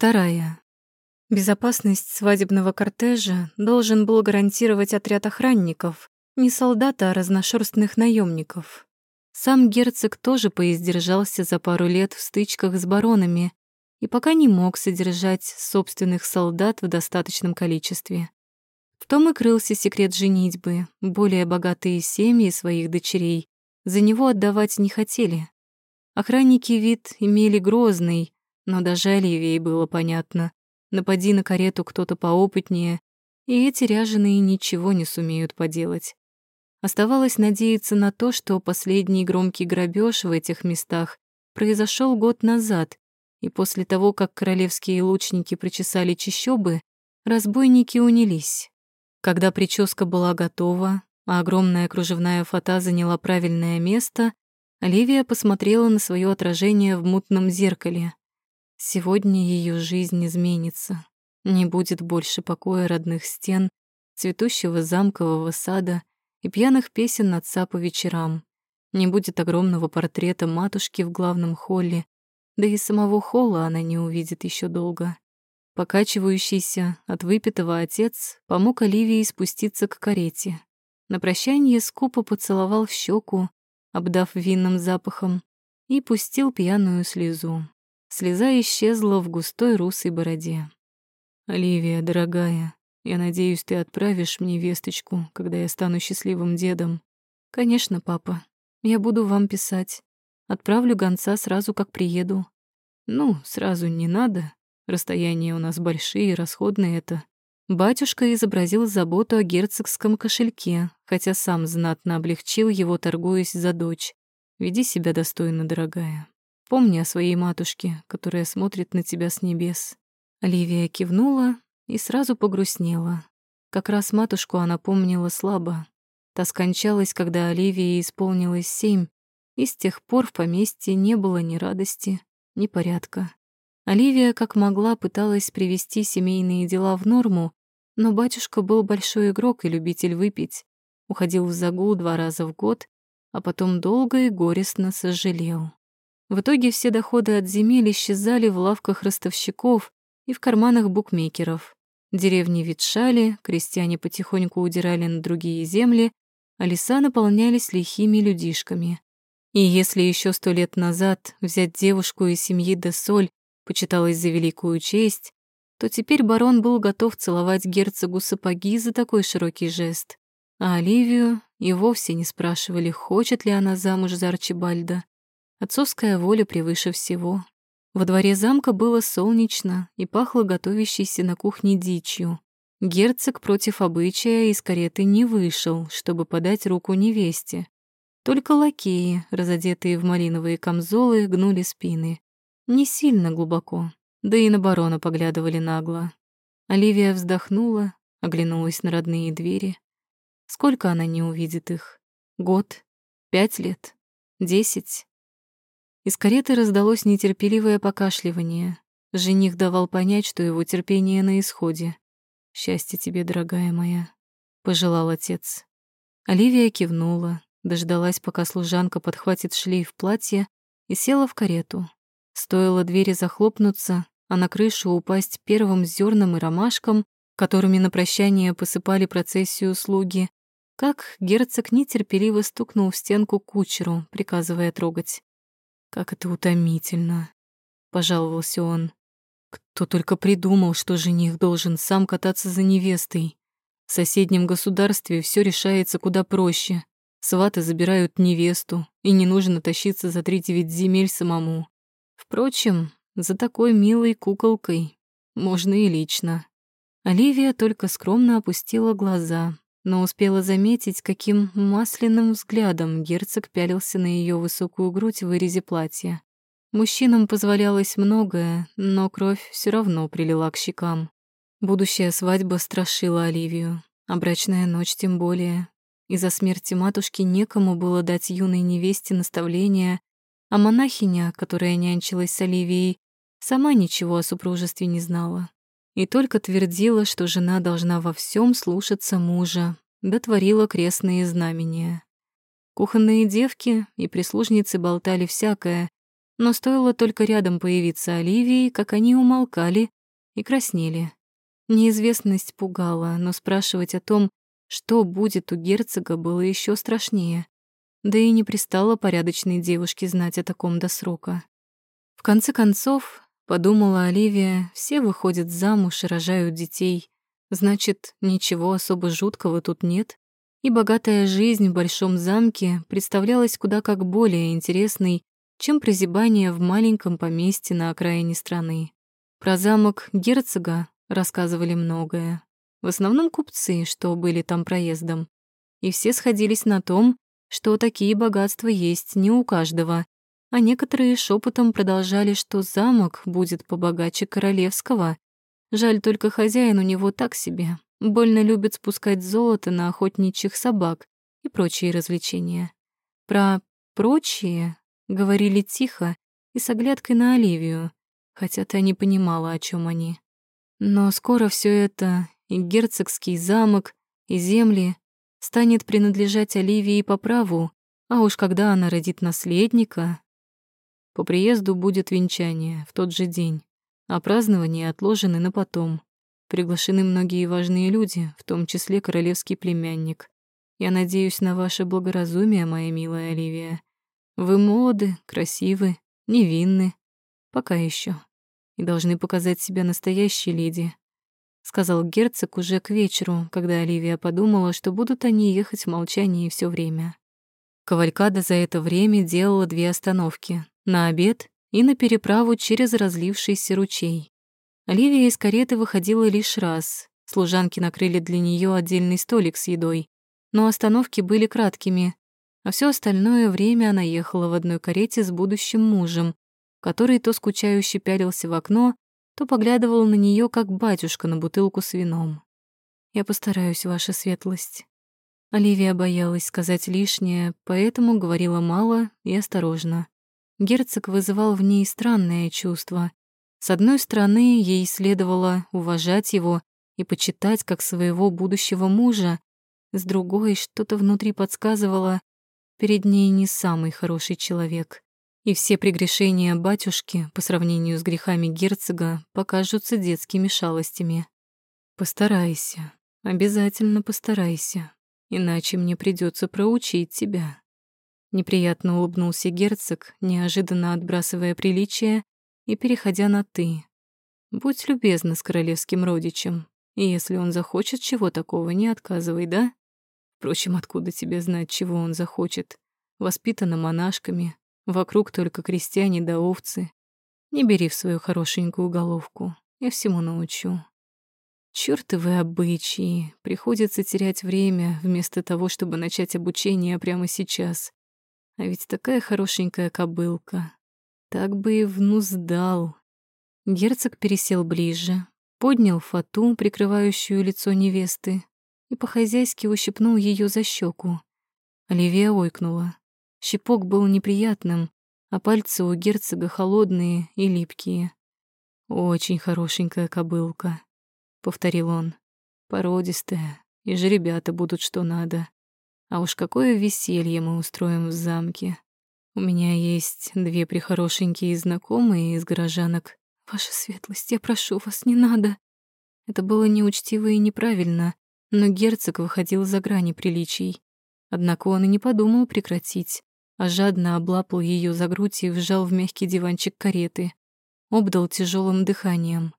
Вторая. Безопасность свадебного кортежа должен был гарантировать отряд охранников, не солдата, а разношерстных наемников. Сам герцог тоже поиздержался за пару лет в стычках с баронами и пока не мог содержать собственных солдат в достаточном количестве. В том и крылся секрет женитьбы. Более богатые семьи своих дочерей за него отдавать не хотели. Охранники вид имели грозный, но даже Оливии было понятно. Напади на карету кто-то поопытнее, и эти ряженые ничего не сумеют поделать. Оставалось надеяться на то, что последний громкий грабеж в этих местах произошел год назад, и после того, как королевские лучники прочесали чащобы, разбойники унялись. Когда прическа была готова, а огромная кружевная фата заняла правильное место, Оливия посмотрела на свое отражение в мутном зеркале. Сегодня ее жизнь изменится. Не будет больше покоя родных стен, цветущего замкового сада и пьяных песен отца по вечерам. Не будет огромного портрета матушки в главном холле, да и самого холла она не увидит еще долго. Покачивающийся от выпитого отец помог Оливии спуститься к карете. На прощание скупо поцеловал в щеку, обдав винным запахом, и пустил пьяную слезу. Слеза исчезла в густой русой бороде. «Оливия, дорогая, я надеюсь, ты отправишь мне весточку, когда я стану счастливым дедом». «Конечно, папа. Я буду вам писать. Отправлю гонца сразу, как приеду». «Ну, сразу не надо. Расстояния у нас большие, расходные это». Батюшка изобразил заботу о герцогском кошельке, хотя сам знатно облегчил его, торгуясь за дочь. «Веди себя достойно, дорогая». Помни о своей матушке, которая смотрит на тебя с небес». Оливия кивнула и сразу погрустнела. Как раз матушку она помнила слабо. Та скончалась, когда Оливии исполнилось семь, и с тех пор в поместье не было ни радости, ни порядка. Оливия как могла пыталась привести семейные дела в норму, но батюшка был большой игрок и любитель выпить. Уходил в загул два раза в год, а потом долго и горестно сожалел. В итоге все доходы от земель исчезали в лавках ростовщиков и в карманах букмекеров. Деревни ветшали, крестьяне потихоньку удирали на другие земли, а леса наполнялись лихими людишками. И если еще сто лет назад взять девушку из семьи де Соль почиталось за великую честь, то теперь барон был готов целовать герцогу сапоги за такой широкий жест. А Оливию и вовсе не спрашивали, хочет ли она замуж за Арчибальда. Отцовская воля превыше всего. Во дворе замка было солнечно и пахло готовящейся на кухне дичью. Герцог против обычая из кареты не вышел, чтобы подать руку невесте. Только лакеи, разодетые в малиновые камзолы, гнули спины. Не сильно глубоко, да и на барона поглядывали нагло. Оливия вздохнула, оглянулась на родные двери. Сколько она не увидит их? Год? Пять лет? Десять? Из кареты раздалось нетерпеливое покашливание. Жених давал понять, что его терпение на исходе. «Счастье тебе, дорогая моя», — пожелал отец. Оливия кивнула, дождалась, пока служанка подхватит шлейф платья, и села в карету. Стоило двери захлопнуться, а на крышу упасть первым зерном и ромашком, которыми на прощание посыпали процессию слуги, как герцог нетерпеливо стукнул в стенку кучеру, приказывая трогать. Как это утомительно, пожаловался он. Кто только придумал, что жених должен сам кататься за невестой. В соседнем государстве все решается куда проще. Сваты забирают невесту, и не нужно тащиться за три девять земель самому. Впрочем, за такой милой куколкой можно и лично. Оливия только скромно опустила глаза, но успела заметить, каким масляным взглядом герцог пялился на ее высокую грудь в вырезе платья. Мужчинам позволялось многое, но кровь все равно прилила к щекам. Будущая свадьба страшила Оливию, а брачная ночь тем более. Из-за смерти матушки некому было дать юной невесте наставления, а монахиня, которая нянчилась с Оливией, сама ничего о супружестве не знала и только твердила, что жена должна во всем слушаться мужа, дотворила крестные знамения. Кухонные девки и прислужницы болтали всякое, Но стоило только рядом появиться Оливии, как они умолкали и краснели. Неизвестность пугала, но спрашивать о том, что будет у герцога, было еще страшнее. Да и не пристало порядочной девушке знать о таком до срока. В конце концов, подумала Оливия, все выходят замуж и рожают детей. Значит, ничего особо жуткого тут нет. И богатая жизнь в большом замке представлялась куда как более интересной, чем прозябание в маленьком поместье на окраине страны. Про замок герцога рассказывали многое. В основном купцы, что были там проездом. И все сходились на том, что такие богатства есть не у каждого, а некоторые шепотом продолжали, что замок будет побогаче королевского. Жаль только хозяин у него так себе, больно любит спускать золото на охотничьих собак и прочие развлечения. Про «прочие» говорили тихо и с оглядкой на Оливию, хотя та не понимала, о чем они. Но скоро все это, и герцогский замок, и земли, станет принадлежать Оливии по праву, а уж когда она родит наследника... По приезду будет венчание в тот же день, а празднование отложены на потом. Приглашены многие важные люди, в том числе королевский племянник. Я надеюсь на ваше благоразумие, моя милая Оливия. Вы молоды, красивы, невинны. Пока еще. И должны показать себя настоящей леди, — сказал герцог уже к вечеру, когда Оливия подумала, что будут они ехать в молчании все время. Кавалькада за это время делала две остановки — на обед и на переправу через разлившийся ручей. Оливия из кареты выходила лишь раз. Служанки накрыли для нее отдельный столик с едой, но остановки были краткими, а все остальное время она ехала в одной карете с будущим мужем, который то скучающе пялился в окно, то поглядывал на нее как батюшка на бутылку с вином. «Я постараюсь, ваша светлость». Оливия боялась сказать лишнее, поэтому говорила мало и осторожно. Герцог вызывал в ней странное чувство. С одной стороны, ей следовало уважать его и почитать как своего будущего мужа, с другой, что-то внутри подсказывало, перед ней не самый хороший человек и все прегрешения батюшки по сравнению с грехами герцога покажутся детскими шалостями. Постарайся, обязательно постарайся, иначе мне придется проучить тебя. Неприятно улыбнулся герцог, неожиданно отбрасывая приличие и переходя на «ты». Будь любезна с королевским родичем, и если он захочет чего такого, не отказывай, да? Впрочем, откуда тебе знать, чего он захочет? Воспитана монашками, Вокруг только крестьяне да овцы. Не бери в свою хорошенькую головку, я всему научу. Чёртовы обычаи, приходится терять время вместо того, чтобы начать обучение прямо сейчас. А ведь такая хорошенькая кобылка. Так бы и внуздал. Герцог пересел ближе, поднял фату, прикрывающую лицо невесты, и по-хозяйски ущипнул ее за щеку. Оливия ойкнула. Щипок был неприятным, а пальцы у герцога холодные и липкие. «Очень хорошенькая кобылка», — повторил он. «Породистая, и же ребята будут что надо. А уж какое веселье мы устроим в замке. У меня есть две прихорошенькие знакомые из горожанок. Ваша светлость, я прошу вас, не надо». Это было неучтиво и неправильно, но герцог выходил за грани приличий. Однако он и не подумал прекратить а жадно облапал ее за грудь и вжал в мягкий диванчик кареты. Обдал тяжелым дыханием.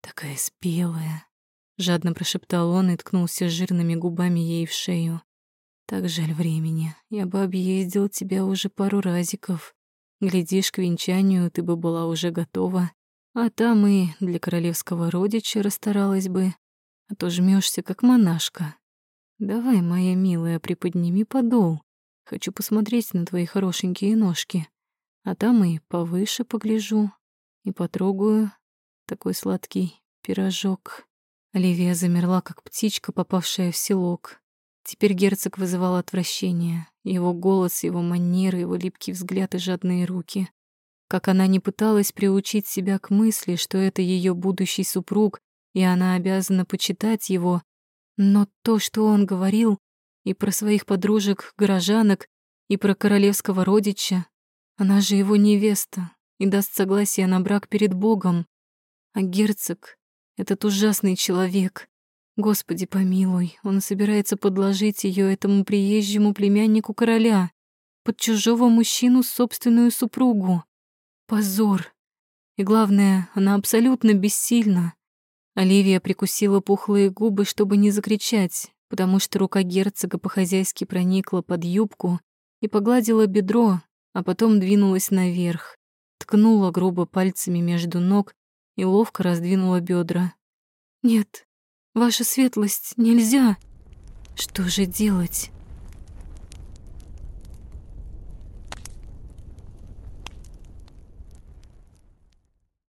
«Такая спелая», — жадно прошептал он и ткнулся жирными губами ей в шею. «Так жаль времени. Я бы объездил тебя уже пару разиков. Глядишь, к венчанию ты бы была уже готова, а там и для королевского родича расстаралась бы, а то жмешься как монашка. Давай, моя милая, приподними подол, Хочу посмотреть на твои хорошенькие ножки. А там и повыше погляжу, и потрогаю. Такой сладкий пирожок. Оливия замерла, как птичка, попавшая в селок. Теперь герцог вызывал отвращение. Его голос, его манеры, его липкий взгляд и жадные руки. Как она не пыталась приучить себя к мысли, что это ее будущий супруг, и она обязана почитать его, но то, что он говорил, и про своих подружек, горожанок, и про королевского родича. Она же его невеста и даст согласие на брак перед Богом. А герцог — этот ужасный человек. Господи помилуй, он собирается подложить ее этому приезжему племяннику короля, под чужого мужчину собственную супругу. Позор. И главное, она абсолютно бессильна. Оливия прикусила пухлые губы, чтобы не закричать, потому что рука герцога по-хозяйски проникла под юбку и погладила бедро, а потом двинулась наверх, ткнула грубо пальцами между ног и ловко раздвинула бедра. «Нет, ваша светлость, нельзя!» «Что же делать?»